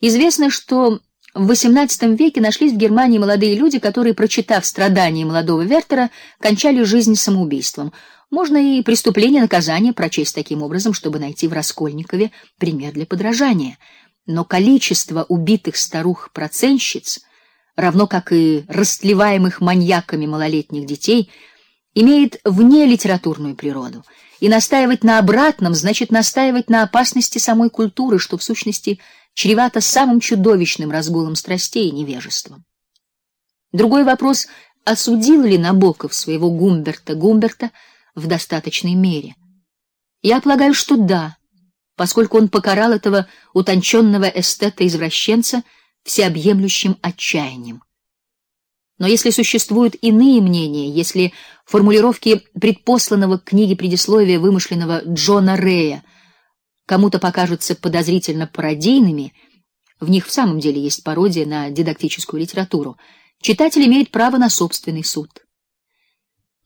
Известно, что в XVIII веке нашлись в Германии молодые люди, которые, прочитав страдания молодого Вертера, кончали жизнь самоубийством. Можно и преступление наказания прочесть таким образом, чтобы найти в Раскольникове пример для подражания. Но количество убитых старух-проценщиц, равно как и растлеваемых маньяками малолетних детей, имеет вне литературную природу. И настаивать на обратном значит настаивать на опасности самой культуры, что в сущности чревато самым чудовищным разгулом страстей и невежеством. Другой вопрос: осудил ли Набоков своего Гумберта Гумберта в достаточной мере? Я полагаю, что да, поскольку он покарал этого утонченного эстета-извращенца всеобъемлющим отчаянием. Но если существуют иные мнения, если формулировки предпосланного к книге предисловия вымышленного Джона Рея кому-то покажутся подозрительно пародийными, в них в самом деле есть пародия на дидактическую литературу. Читатель имеет право на собственный суд.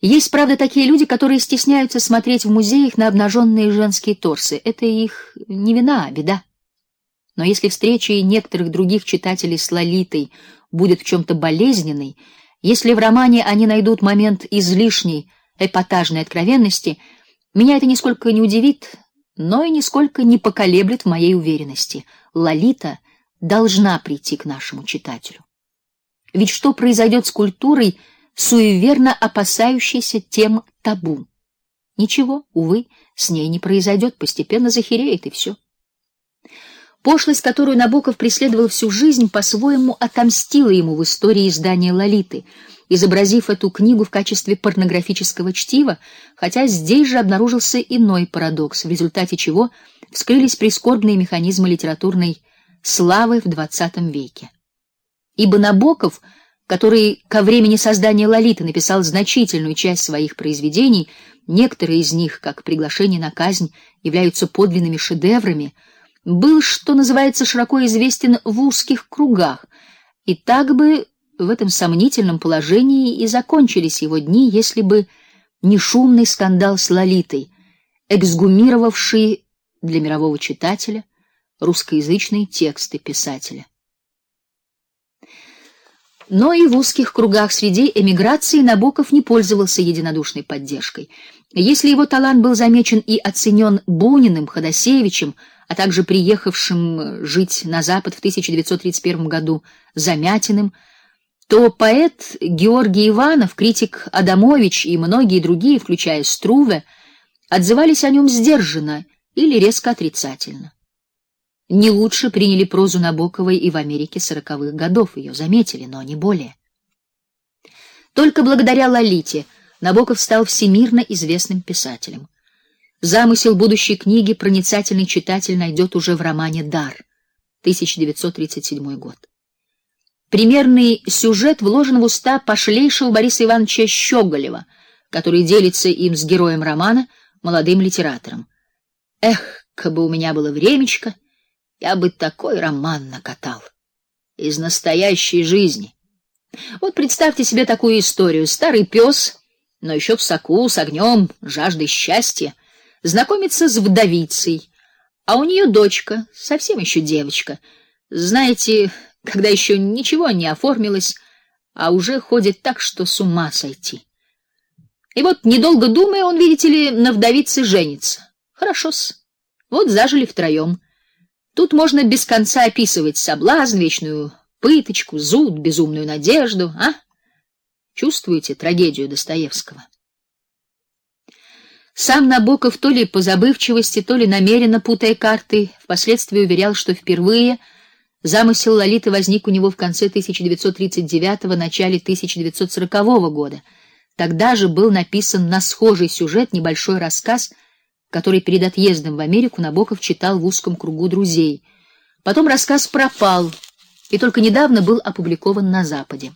Есть, правда, такие люди, которые стесняются смотреть в музеях на обнаженные женские торсы. Это их не вина, а беда. Но если встреча некоторых других читателей с Лолитой будет в чем то болезненной, если в романе они найдут момент излишней эпатажной откровенности, меня это нисколько не удивит, но и нисколько не поколеблет в моей уверенности. Лолита должна прийти к нашему читателю. Ведь что произойдет с культурой, суеверно опасающейся тем табу? Ничего, увы, с ней не произойдет, постепенно захереет и все. Пошлость, которую Набоков преследовал всю жизнь, по-своему отомстила ему в истории издания Лолиты, изобразив эту книгу в качестве порнографического чтива, хотя здесь же обнаружился иной парадокс, в результате чего вскрылись прискорбные механизмы литературной славы в XX веке. Ибо Набоков, который ко времени создания Лолиты написал значительную часть своих произведений, некоторые из них, как Приглашение на казнь, являются подлинными шедеврами, был, что называется, широко известен в узких кругах, и так бы в этом сомнительном положении и закончились его дни, если бы не шумный скандал с Лолитой, эксгумировавший для мирового читателя русскоязычные тексты писателя. Но и в узких кругах среди эмиграции Набоков не пользовался единодушной поддержкой. Если его талант был замечен и оценен Буниным, Ходосевичем, а также приехавшим жить на запад в 1931 году Замятиным, то поэт Георгий Иванов, критик Адамович и многие другие, включая Струве, отзывались о нем сдержанно или резко отрицательно. Не лучше приняли прозу Набоковой и в Америке сороковых годов, ее заметили, но не более. Только благодаря Лолите Набоков стал всемирно известным писателем. Замысел будущей книги проницательный читатель найдет уже в романе Дар, 1937 год. Примерный сюжет вложен в уста пошлейшего Бориса Ивановича Щеголева, который делится им с героем романа, молодым литератором. Эх, как бы у меня было времечко, я бы такой роман накатал из настоящей жизни. Вот представьте себе такую историю: старый пес, но еще в соку, с огнем, жаждой счастья, знакомится с вдовицей, а у нее дочка, совсем еще девочка. Знаете, когда еще ничего не оформилось, а уже ходит так, что с ума сойти. И вот недолго думая, он, видите ли, на вдовице женится. Хорошо-с. Вот зажили втроем. Тут можно без конца описывать соблазн, вечную пыточку, зуд, безумную надежду, а? Чувствуете трагедию Достоевского? Сам Набоков то ли по забывчивости, то ли намеренно путая карты, впоследствии уверял, что впервые замысел Лолиты возник у него в конце 1939 начале 1940 года. Тогда же был написан на схожий сюжет небольшой рассказ который перед отъездом в Америку Набоков читал в узком кругу друзей. Потом рассказ пропал и только недавно был опубликован на Западе.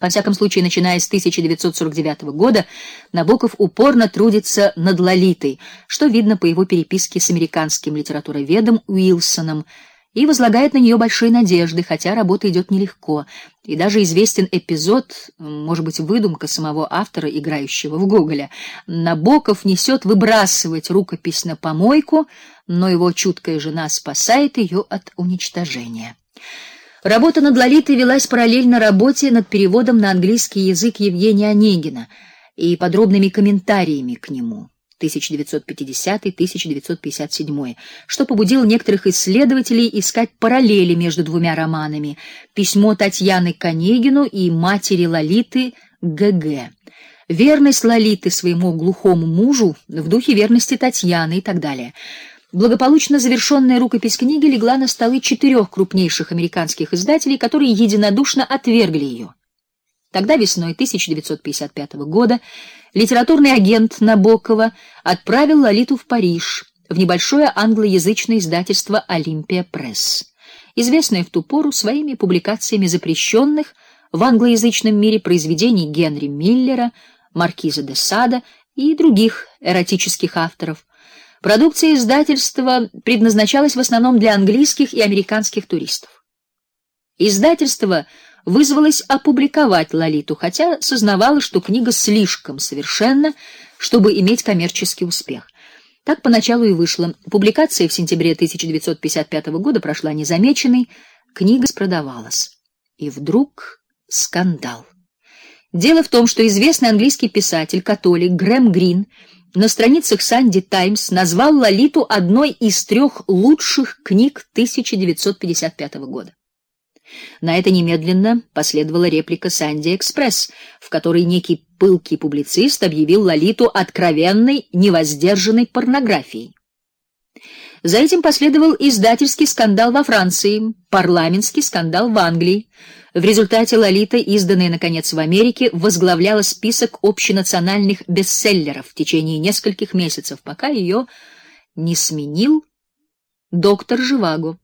Во всяком случае, начиная с 1949 года, Набоков упорно трудится над Лолитой, что видно по его переписке с американским литературоведом Уилсоном и возлагает на нее большие надежды, хотя работа идет нелегко. И даже известен эпизод, может быть, выдумка самого автора, играющего в Гоголя. Набоков несет выбрасывать рукопись на помойку, но его чуткая жена спасает ее от уничтожения. Работа над Лолитой велась параллельно работе над переводом на английский язык Евгения Онегина и подробными комментариями к нему. 1950-1957, что побудило некоторых исследователей искать параллели между двумя романами: Письмо Татьяны к Онегину и матери Лолиты ГГ. Верность Лолиты своему глухому мужу в духе верности Татьяны и так далее. Благополучно завершенная рукопись книги легла на столы четырех крупнейших американских издателей, которые единодушно отвергли ее. Тогда весной 1955 года литературный агент Набокова отправил Лолиту в Париж, в небольшое англоязычное издательство Олимпия Пресс, известное в ту пору своими публикациями запрещенных в англоязычном мире произведений Генри Миллера, маркиза де Сада и других эротических авторов Продукция издательства предназначалась в основном для английских и американских туристов. Издательство вызвалось опубликовать Лолиту, хотя сознавало, что книга слишком совершенна, чтобы иметь коммерческий успех. Так поначалу и вышло. Публикация в сентябре 1955 года прошла незамеченной, книга продавалась. И вдруг скандал. Дело в том, что известный английский писатель-католик Грэм Грин на страницах Санди Таймс назвал Лолиту одной из трех лучших книг 1955 года. На это немедленно последовала реплика Санди Экспресс, в которой некий пылкий публицист объявил Лолиту откровенной, невоздержанной порнографией. За этим последовал издательский скандал во Франции, парламентский скандал в Англии. В результате Лолита, изданная наконец в Америке, возглавляла список общенациональных бестселлеров в течение нескольких месяцев, пока ее не сменил доктор Живаго.